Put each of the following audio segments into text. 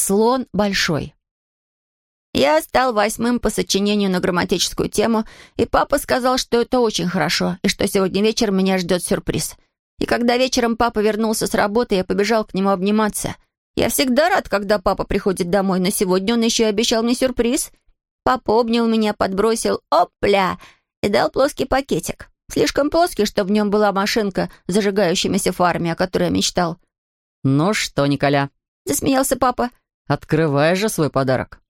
Слон большой. Я стал восьмым по сочинению на грамматическую тему, и папа сказал, что это очень хорошо, и что сегодня вечером меня ждет сюрприз. И когда вечером папа вернулся с работы, я побежал к нему обниматься. Я всегда рад, когда папа приходит домой, но сегодня он еще и обещал мне сюрприз. Папа обнял меня, подбросил «Опля!» и дал плоский пакетик. Слишком плоский, чтобы в нем была машинка с зажигающимися фарами, о которой я мечтал. «Ну что, Николя?» — засмеялся папа. «Открывай же свой подарок».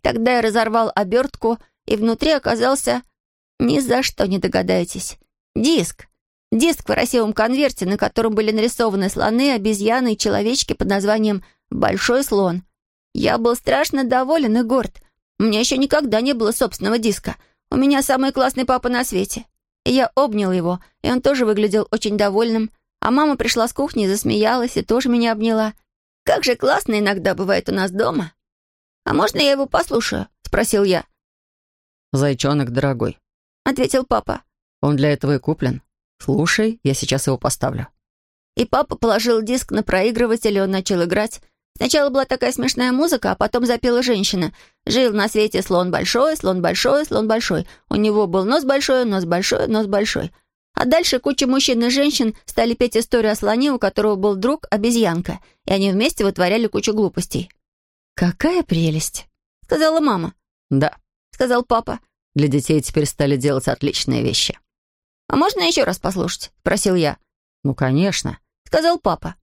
Тогда я разорвал обертку, и внутри оказался... Ни за что не догадаетесь. Диск. Диск в красивом конверте, на котором были нарисованы слоны, обезьяны и человечки под названием «Большой слон». Я был страшно доволен и горд. У меня еще никогда не было собственного диска. У меня самый классный папа на свете. И я обнял его, и он тоже выглядел очень довольным. А мама пришла с кухни засмеялась, и тоже меня обняла. Как же классно иногда бывает у нас дома. «А можно я его послушаю?» — спросил я. «Зайчонок дорогой», — ответил папа. «Он для этого и куплен. Слушай, я сейчас его поставлю». И папа положил диск на проигрыватель, и он начал играть. Сначала была такая смешная музыка, а потом запела женщина. Жил на свете слон большой, слон большой, слон большой. У него был нос большой, нос большой, нос большой. А дальше куча мужчин и женщин стали петь историю о слоне, у которого был друг обезьянка, и они вместе вытворяли кучу глупостей. «Какая прелесть!» — сказала мама. «Да», — сказал папа. «Для детей теперь стали делать отличные вещи». «А можно еще раз послушать?» — спросил я. «Ну, конечно», — сказал папа.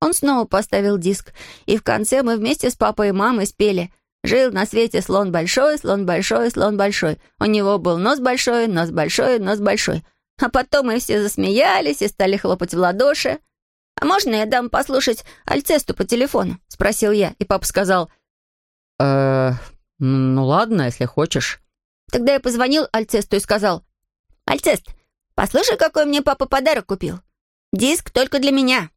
Он снова поставил диск, и в конце мы вместе с папой и мамой спели «Жил на свете слон большой, слон большой, слон большой. У него был нос большой, нос большой, нос большой». А потом мы все засмеялись и стали хлопать в ладоши. «А можно я дам послушать Альцесту по телефону?» — спросил я, и папа сказал. «Э, ну ладно, если хочешь». Тогда я позвонил Альцесту и сказал. «Альцест, послушай, какой мне папа подарок купил. Диск только для меня».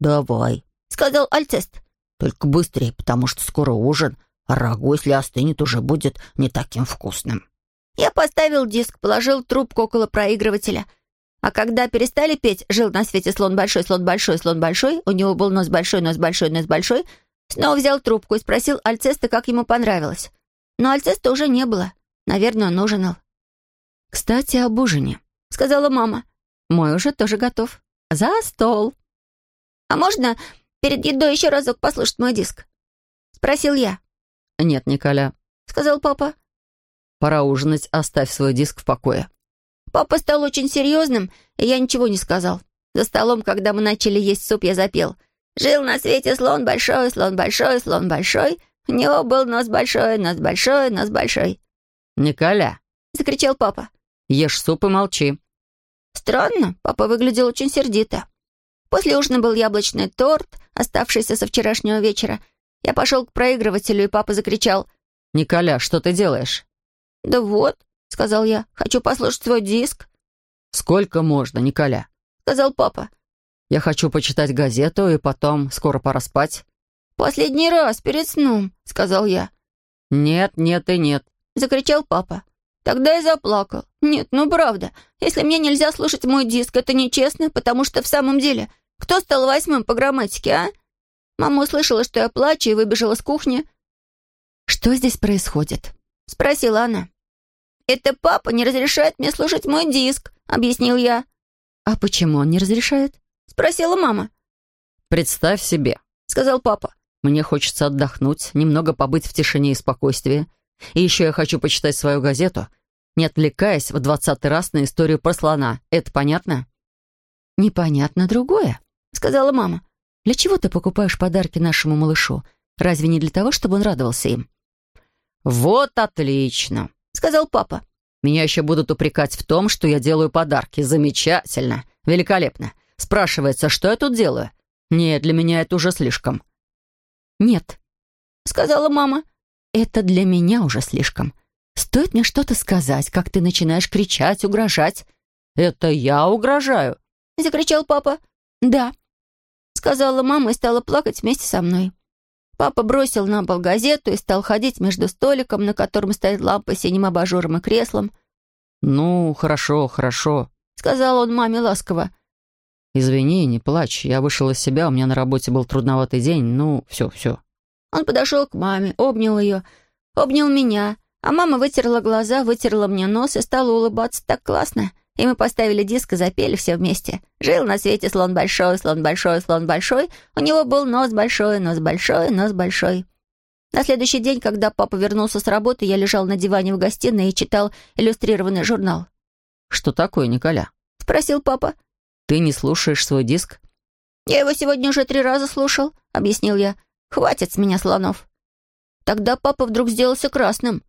«Давай», — сказал Альцест. «Только быстрее, потому что скоро ужин, а рагу, если остынет, уже будет не таким вкусным». Я поставил диск, положил трубку около проигрывателя — а когда перестали петь «Жил на свете слон большой, слон большой, слон большой», у него был нос большой, нос большой, нос большой, снова взял трубку и спросил Альцеста, как ему понравилось. Но Альцеста уже не было. Наверное, он ужинал. «Кстати, об ужине», — сказала мама. «Мой уже тоже готов. За стол». «А можно перед едой еще разок послушать мой диск?» — спросил я. «Нет, Николя», — сказал папа. «Пора ужинать, оставь свой диск в покое». Папа стал очень серьезным, и я ничего не сказал. За столом, когда мы начали есть суп, я запел. «Жил на свете слон большой, слон большой, слон большой. У него был нос большой, нос большой, нос большой». «Николя!» — закричал папа. «Ешь суп и молчи». Странно, папа выглядел очень сердито. После ужина был яблочный торт, оставшийся со вчерашнего вечера. Я пошел к проигрывателю, и папа закричал. «Николя, что ты делаешь?» «Да вот, — сказал я. «Хочу послушать свой диск». «Сколько можно, Николя?» — сказал папа. «Я хочу почитать газету, и потом скоро пора спать». «Последний раз, перед сном», — сказал я. «Нет, нет и нет», — закричал папа. Тогда я заплакал. «Нет, ну правда, если мне нельзя слушать мой диск, это нечестно, потому что в самом деле, кто стал восьмым по грамматике, а?» Мама услышала, что я плачу, и выбежала с кухни. «Что здесь происходит?» — спросила она. «Это папа не разрешает мне слушать мой диск», — объяснил я. «А почему он не разрешает?» — спросила мама. «Представь себе», — сказал папа. «Мне хочется отдохнуть, немного побыть в тишине и спокойствии. И еще я хочу почитать свою газету, не отвлекаясь в двадцатый раз на историю про слона. Это понятно?» «Непонятно другое», — сказала мама. «Для чего ты покупаешь подарки нашему малышу? Разве не для того, чтобы он радовался им?» «Вот отлично!» Сказал папа. «Меня еще будут упрекать в том, что я делаю подарки. Замечательно, великолепно. Спрашивается, что я тут делаю? Нет, для меня это уже слишком». «Нет», — сказала мама, — «это для меня уже слишком. Стоит мне что-то сказать, как ты начинаешь кричать, угрожать». «Это я угрожаю?» — закричал папа. «Да», — сказала мама и стала плакать вместе со мной. Папа бросил на пол газету и стал ходить между столиком, на котором стоит лампа с синим абажуром и креслом. «Ну, хорошо, хорошо», — сказал он маме ласково. «Извини, не плачь. Я вышел из себя, у меня на работе был трудноватый день. Ну, все, все». Он подошел к маме, обнял ее, обнял меня, а мама вытерла глаза, вытерла мне нос и стала улыбаться так классно. И мы поставили диск и запели все вместе. Жил на свете слон большой, слон большой, слон большой. У него был нос большой, нос большой, нос большой. На следующий день, когда папа вернулся с работы, я лежал на диване в гостиной и читал иллюстрированный журнал. «Что такое, Николя?» — спросил папа. «Ты не слушаешь свой диск?» «Я его сегодня уже три раза слушал», — объяснил я. «Хватит с меня слонов». Тогда папа вдруг сделался красным.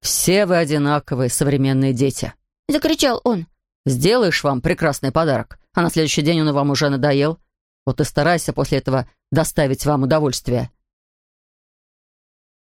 «Все вы одинаковые, современные дети», — закричал он. «Сделаешь вам прекрасный подарок, а на следующий день он вам уже надоел. Вот и старайся после этого доставить вам удовольствие.